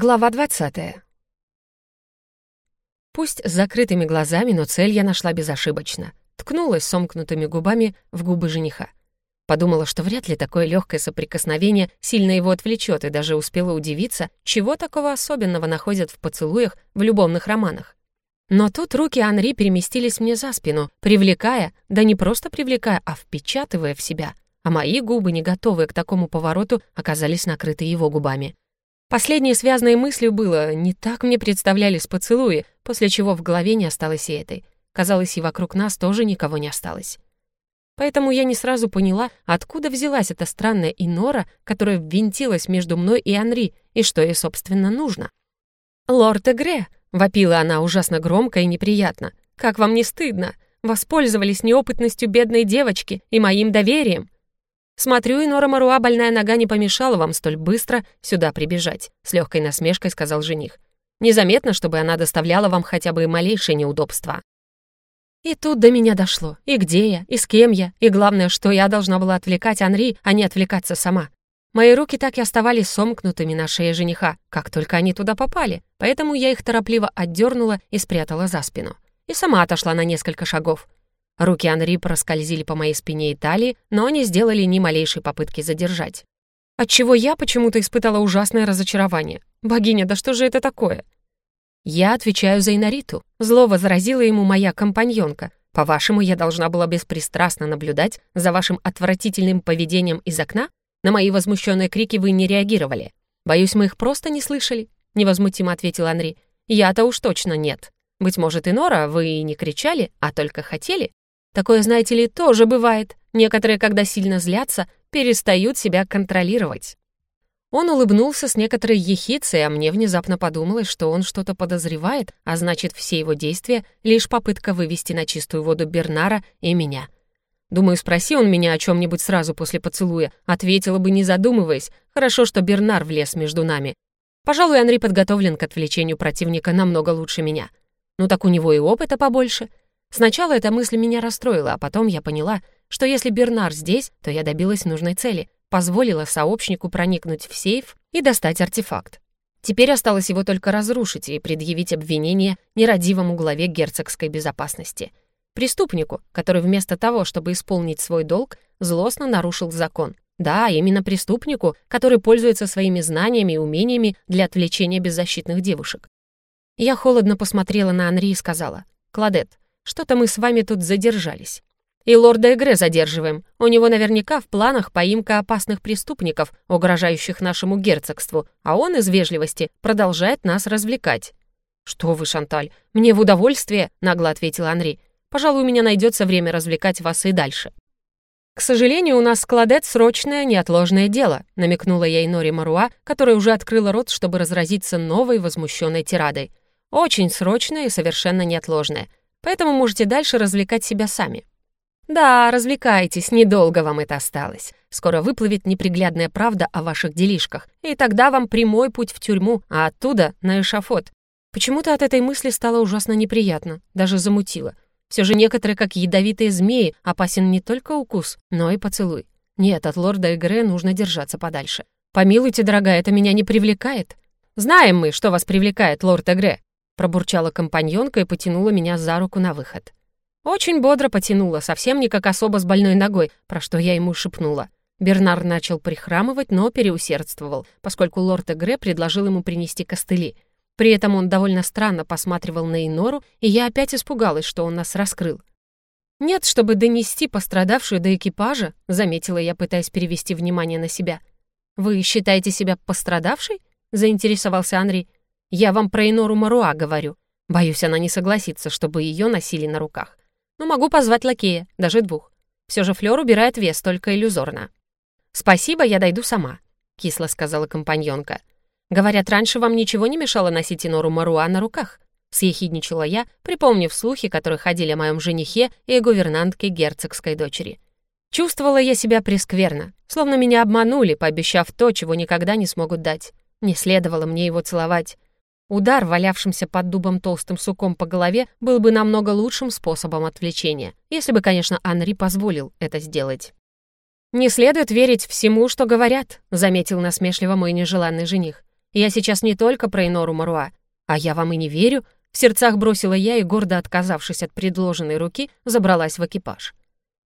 Глава 20. Пусть с закрытыми глазами, но цель я нашла безошибочно. Ткнулась сомкнутыми губами в губы жениха. Подумала, что вряд ли такое легкое соприкосновение сильно его отвлечет, и даже успела удивиться, чего такого особенного находят в поцелуях в любовных романах. Но тут руки Анри переместились мне за спину, привлекая, да не просто привлекая, а впечатывая в себя, а мои губы, не готовые к такому повороту, оказались накрыты его губами. Последней связанной мыслью было «не так мне представлялись поцелуи», после чего в голове не осталось и этой. Казалось, и вокруг нас тоже никого не осталось. Поэтому я не сразу поняла, откуда взялась эта странная инора, которая ввинтилась между мной и Анри, и что ей, собственно, нужно. «Лорд Эгре!» — вопила она ужасно громко и неприятно. «Как вам не стыдно? Воспользовались неопытностью бедной девочки и моим доверием!» «Смотрю, и Нора Маруа больная нога не помешала вам столь быстро сюда прибежать», — с легкой насмешкой сказал жених. «Незаметно, чтобы она доставляла вам хотя бы малейшее неудобство». И тут до меня дошло. И где я, и с кем я, и главное, что я должна была отвлекать Анри, а не отвлекаться сама. Мои руки так и оставались сомкнутыми на шее жениха, как только они туда попали, поэтому я их торопливо отдернула и спрятала за спину. И сама отошла на несколько шагов. Руки Анри проскользили по моей спине и талии, но не сделали ни малейшей попытки задержать. Отчего я почему-то испытала ужасное разочарование. «Богиня, да что же это такое?» «Я отвечаю за Инариту», — зло возразила ему моя компаньонка. «По-вашему, я должна была беспристрастно наблюдать за вашим отвратительным поведением из окна? На мои возмущенные крики вы не реагировали. Боюсь, мы их просто не слышали», — невозмутимо ответил Анри. «Я-то уж точно нет. Быть может, и Нора, вы не кричали, а только хотели?» Такое, знаете ли, тоже бывает. Некоторые, когда сильно злятся, перестают себя контролировать. Он улыбнулся с некоторой ехицей, а мне внезапно подумалось, что он что-то подозревает, а значит, все его действия — лишь попытка вывести на чистую воду Бернара и меня. Думаю, спроси он меня о чем нибудь сразу после поцелуя, ответила бы, не задумываясь. Хорошо, что Бернар влез между нами. Пожалуй, Анри подготовлен к отвлечению противника намного лучше меня. Ну так у него и опыта побольше — Сначала эта мысль меня расстроила, а потом я поняла, что если Бернар здесь, то я добилась нужной цели, позволила сообщнику проникнуть в сейф и достать артефакт. Теперь осталось его только разрушить и предъявить обвинение нерадивому главе герцогской безопасности. Преступнику, который вместо того, чтобы исполнить свой долг, злостно нарушил закон. Да, именно преступнику, который пользуется своими знаниями и умениями для отвлечения беззащитных девушек. Я холодно посмотрела на Анри и сказала, «Кладет, что-то мы с вами тут задержались. И лорда Эгре задерживаем. У него наверняка в планах поимка опасных преступников, угрожающих нашему герцогству, а он из вежливости продолжает нас развлекать». «Что вы, Шанталь, мне в удовольствие», — нагло ответил Анри. «Пожалуй, у меня найдется время развлекать вас и дальше». «К сожалению, у нас складет срочное, неотложное дело», — намекнула я Инори Маруа, которая уже открыла рот, чтобы разразиться новой возмущенной тирадой. «Очень срочное и совершенно неотложное поэтому можете дальше развлекать себя сами. Да, развлекайтесь, недолго вам это осталось. Скоро выплывет неприглядная правда о ваших делишках, и тогда вам прямой путь в тюрьму, а оттуда на эшафот. Почему-то от этой мысли стало ужасно неприятно, даже замутило. Все же некоторые, как ядовитые змеи, опасен не только укус, но и поцелуй. Нет, от лорда Эгре нужно держаться подальше. Помилуйте, дорогая, это меня не привлекает. Знаем мы, что вас привлекает, лорд Эгре пробурчала компаньонка и потянула меня за руку на выход. Очень бодро потянула, совсем не как особо с больной ногой, про что я ему шепнула. Бернар начал прихрамывать, но переусердствовал, поскольку лорд Эгре предложил ему принести костыли. При этом он довольно странно посматривал на Инору, и я опять испугалась, что он нас раскрыл. «Нет, чтобы донести пострадавшую до экипажа», — заметила я, пытаясь перевести внимание на себя. «Вы считаете себя пострадавшей?» — заинтересовался Анри. Я вам про Инору Маруа говорю. Боюсь, она не согласится, чтобы ее носили на руках. Но могу позвать лакея, даже двух. Все же Флёр убирает вес только иллюзорно. «Спасибо, я дойду сама», — кисло сказала компаньонка. «Говорят, раньше вам ничего не мешало носить Инору Маруа на руках?» — съехидничала я, припомнив слухи, которые ходили о моем женихе и гувернантке герцогской дочери. Чувствовала я себя прескверно, словно меня обманули, пообещав то, чего никогда не смогут дать. Не следовало мне его целовать. Удар, валявшимся под дубом толстым суком по голове, был бы намного лучшим способом отвлечения, если бы, конечно, Анри позволил это сделать. «Не следует верить всему, что говорят», — заметил насмешливо мой нежеланный жених. Я сейчас не только про Инору Маруа. А я вам и не верю. В сердцах бросила я и, гордо отказавшись от предложенной руки, забралась в экипаж.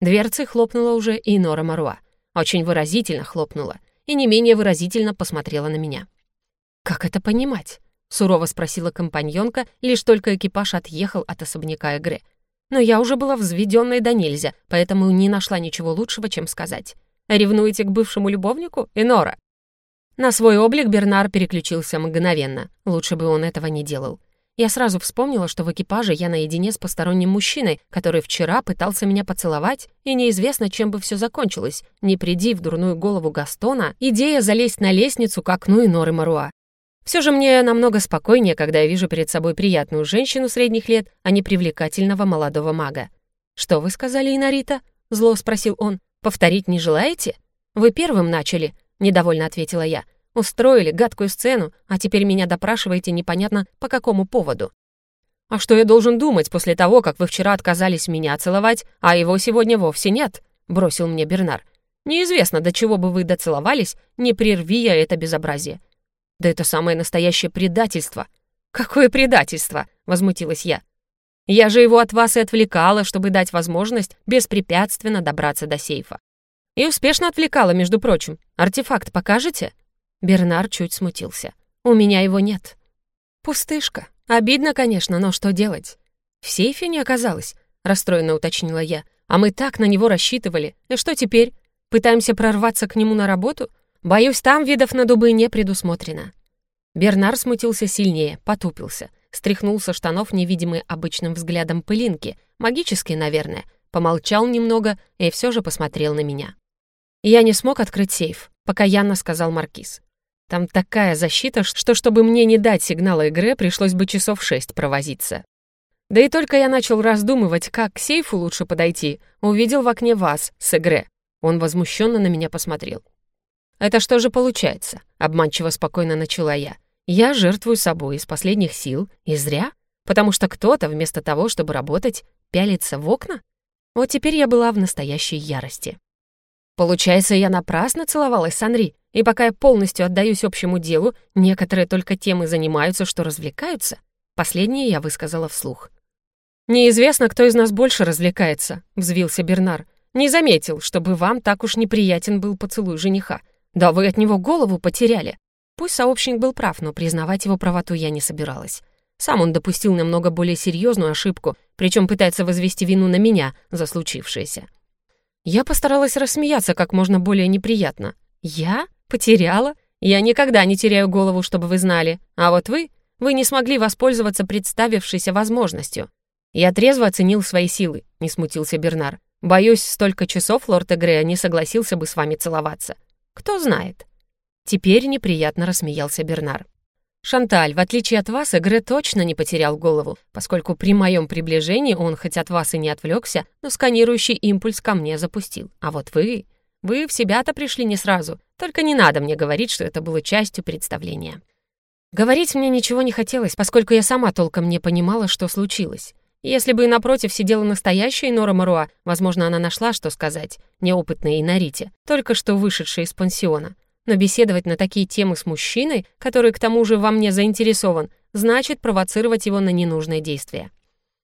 Дверцы хлопнула уже Инора Маруа. Очень выразительно хлопнула и не менее выразительно посмотрела на меня. «Как это понимать?» — сурово спросила компаньонка, лишь только экипаж отъехал от особняка Эгре. Но я уже была взведенной до нельзя, поэтому не нашла ничего лучшего, чем сказать. «Ревнуете к бывшему любовнику, Энора?» На свой облик Бернар переключился мгновенно. Лучше бы он этого не делал. Я сразу вспомнила, что в экипаже я наедине с посторонним мужчиной, который вчера пытался меня поцеловать, и неизвестно, чем бы все закончилось, не приди в дурную голову Гастона идея залезть на лестницу к окну Иноры Маруа. Все же мне намного спокойнее, когда я вижу перед собой приятную женщину средних лет, а не привлекательного молодого мага. «Что вы сказали, Инарита?» — зло спросил он. «Повторить не желаете?» «Вы первым начали», — недовольно ответила я. Устроили гадкую сцену, а теперь меня допрашиваете непонятно по какому поводу. А что я должен думать после того, как вы вчера отказались меня целовать, а его сегодня вовсе нет?» — бросил мне Бернар. «Неизвестно, до чего бы вы доцеловались, не прерви я это безобразие». «Да это самое настоящее предательство». «Какое предательство?» — возмутилась я. «Я же его от вас и отвлекала, чтобы дать возможность беспрепятственно добраться до сейфа. И успешно отвлекала, между прочим. Артефакт покажете?» Бернар чуть смутился. «У меня его нет». «Пустышка. Обидно, конечно, но что делать?» «В сейфе не оказалось», — расстроенно уточнила я. «А мы так на него рассчитывали. И что теперь? Пытаемся прорваться к нему на работу? Боюсь, там видов на дубы не предусмотрено». Бернар смутился сильнее, потупился, стряхнул со штанов невидимые обычным взглядом пылинки, магические, наверное, помолчал немного и все же посмотрел на меня. «Я не смог открыть сейф», — покаянно сказал Маркиз. Там такая защита, что чтобы мне не дать сигнала игры, пришлось бы часов шесть провозиться. Да и только я начал раздумывать, как к сейфу лучше подойти, увидел в окне вас с игры. Он возмущенно на меня посмотрел. «Это что же получается?» — обманчиво спокойно начала я. «Я жертвую собой из последних сил, и зря, потому что кто-то вместо того, чтобы работать, пялится в окна? Вот теперь я была в настоящей ярости. Получается, я напрасно целовалась с Анри, и пока я полностью отдаюсь общему делу, некоторые только тем и занимаются, что развлекаются. Последнее я высказала вслух. «Неизвестно, кто из нас больше развлекается», — взвился Бернар. «Не заметил, чтобы вам так уж неприятен был поцелуй жениха. Да вы от него голову потеряли». Пусть сообщник был прав, но признавать его правоту я не собиралась. Сам он допустил намного более серьезную ошибку, причем пытается возвести вину на меня за случившееся. Я постаралась рассмеяться как можно более неприятно. «Я? Потеряла? Я никогда не теряю голову, чтобы вы знали. А вот вы? Вы не смогли воспользоваться представившейся возможностью». Я трезво оценил свои силы, не смутился Бернар. «Боюсь, столько часов лорд Эгрея не согласился бы с вами целоваться. Кто знает?» Теперь неприятно рассмеялся Бернар. «Шанталь, в отличие от вас, Эгре точно не потерял голову, поскольку при моем приближении он хоть от вас и не отвлекся, но сканирующий импульс ко мне запустил. А вот вы... Вы в себя-то пришли не сразу, только не надо мне говорить, что это было частью представления». Говорить мне ничего не хотелось, поскольку я сама толком не понимала, что случилось. Если бы и напротив сидела настоящая Нора Маруа, возможно, она нашла, что сказать, неопытная Инарите, только что вышедшая из пансиона. Но беседовать на такие темы с мужчиной, который к тому же во мне заинтересован, значит провоцировать его на ненужные действия.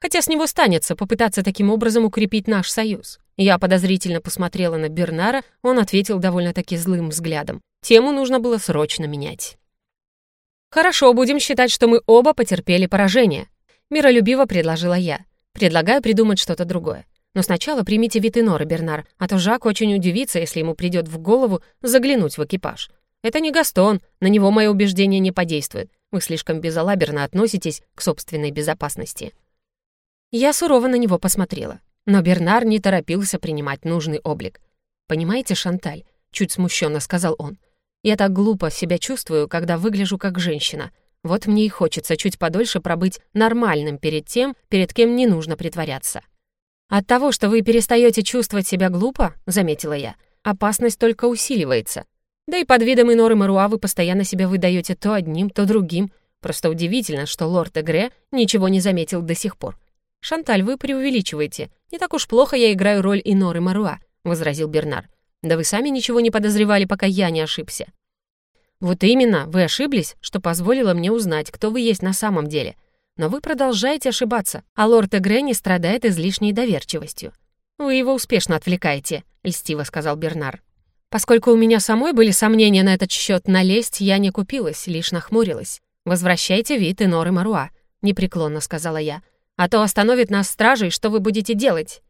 Хотя с него станется попытаться таким образом укрепить наш союз. Я подозрительно посмотрела на Бернара, он ответил довольно-таки злым взглядом. Тему нужно было срочно менять. «Хорошо, будем считать, что мы оба потерпели поражение», — миролюбиво предложила я. «Предлагаю придумать что-то другое. Но сначала примите вид Инора, Бернар, а то Жак очень удивится, если ему придет в голову заглянуть в экипаж. Это не Гастон, на него мое убеждение не подействует. Вы слишком безалаберно относитесь к собственной безопасности». Я сурово на него посмотрела, но Бернар не торопился принимать нужный облик. «Понимаете, Шанталь?» — чуть смущенно сказал он. «Я так глупо себя чувствую, когда выгляжу как женщина. Вот мне и хочется чуть подольше пробыть нормальным перед тем, перед кем не нужно притворяться». «От того, что вы перестаете чувствовать себя глупо, — заметила я, — опасность только усиливается. Да и под видом Иноры Маруа вы постоянно себя выдаете то одним, то другим. Просто удивительно, что лорд Эгре ничего не заметил до сих пор. «Шанталь, вы преувеличиваете. Не так уж плохо я играю роль Иноры Маруа», — возразил Бернар. «Да вы сами ничего не подозревали, пока я не ошибся». «Вот именно, вы ошиблись, что позволило мне узнать, кто вы есть на самом деле. Но вы продолжаете ошибаться, а лорд Эгре страдает излишней доверчивостью. Вы его успешно отвлекаете», — льстиво сказал Бернар. Поскольку у меня самой были сомнения на этот счет, налезть я не купилась, лишь нахмурилась. «Возвращайте вид Иноры Маруа», — непреклонно сказала я. «А то остановит нас стражей, что вы будете делать?»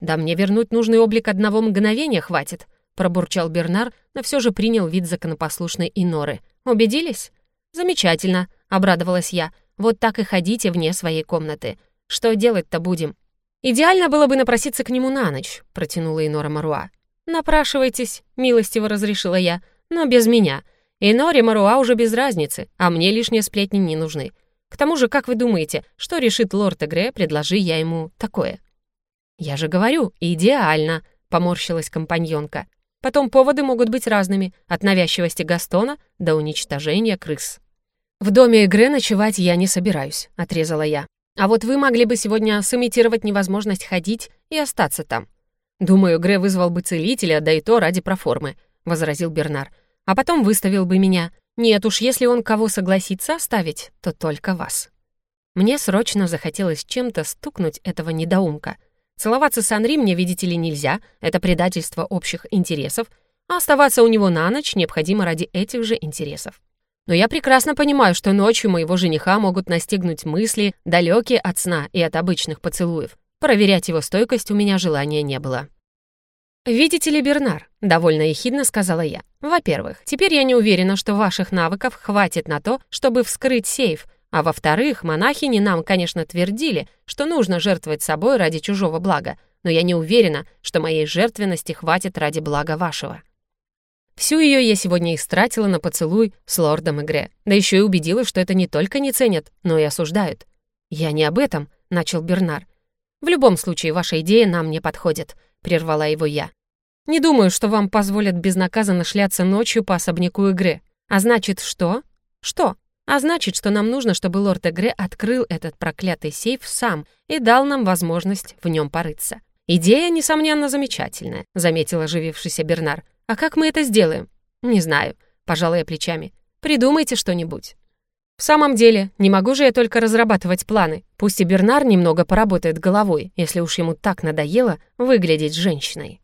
«Да мне вернуть нужный облик одного мгновения хватит», — пробурчал Бернар, но все же принял вид законопослушной Иноры. «Убедились?» «Замечательно», — обрадовалась я. «Вот так и ходите вне своей комнаты. Что делать-то будем?» «Идеально было бы напроситься к нему на ночь», — протянула Инора Маруа. «Напрашивайтесь», — милостиво разрешила я, — «но без меня. Иноре Маруа уже без разницы, а мне лишние сплетни не нужны. К тому же, как вы думаете, что решит лорд Эгре, предложи я ему такое?» «Я же говорю, идеально», — поморщилась компаньонка. «Потом поводы могут быть разными, от навязчивости Гастона до уничтожения крыс». «В доме Эгре ночевать я не собираюсь», — отрезала я. «А вот вы могли бы сегодня сымитировать невозможность ходить и остаться там». «Думаю, Гре вызвал бы целителя, да и то ради проформы», — возразил Бернар. «А потом выставил бы меня. Нет уж, если он кого согласится оставить, то только вас». Мне срочно захотелось чем-то стукнуть этого недоумка. Целоваться с Анри мне, видите ли, нельзя, это предательство общих интересов, а оставаться у него на ночь необходимо ради этих же интересов. Но я прекрасно понимаю, что ночью моего жениха могут настигнуть мысли, далекие от сна и от обычных поцелуев. Проверять его стойкость у меня желания не было. «Видите ли, Бернар», — довольно ехидно сказала я. «Во-первых, теперь я не уверена, что ваших навыков хватит на то, чтобы вскрыть сейф, а во-вторых, монахини нам, конечно, твердили, что нужно жертвовать собой ради чужого блага, но я не уверена, что моей жертвенности хватит ради блага вашего». Всю ее я сегодня истратила на поцелуй с лордом Игре, да еще и убедилась, что это не только не ценят, но и осуждают. «Я не об этом», — начал Бернар. «В любом случае, ваша идея нам не подходит», — прервала его я. «Не думаю, что вам позволят безнаказанно шляться ночью по особняку игры. А значит, что? Что? А значит, что нам нужно, чтобы лорд Эгре открыл этот проклятый сейф сам и дал нам возможность в нем порыться. «Идея, несомненно, замечательная», — заметил оживившийся Бернар. «А как мы это сделаем?» «Не знаю», — пожалуй плечами. «Придумайте что-нибудь». В самом деле, не могу же я только разрабатывать планы. Пусть и Бернар немного поработает головой, если уж ему так надоело выглядеть женщиной.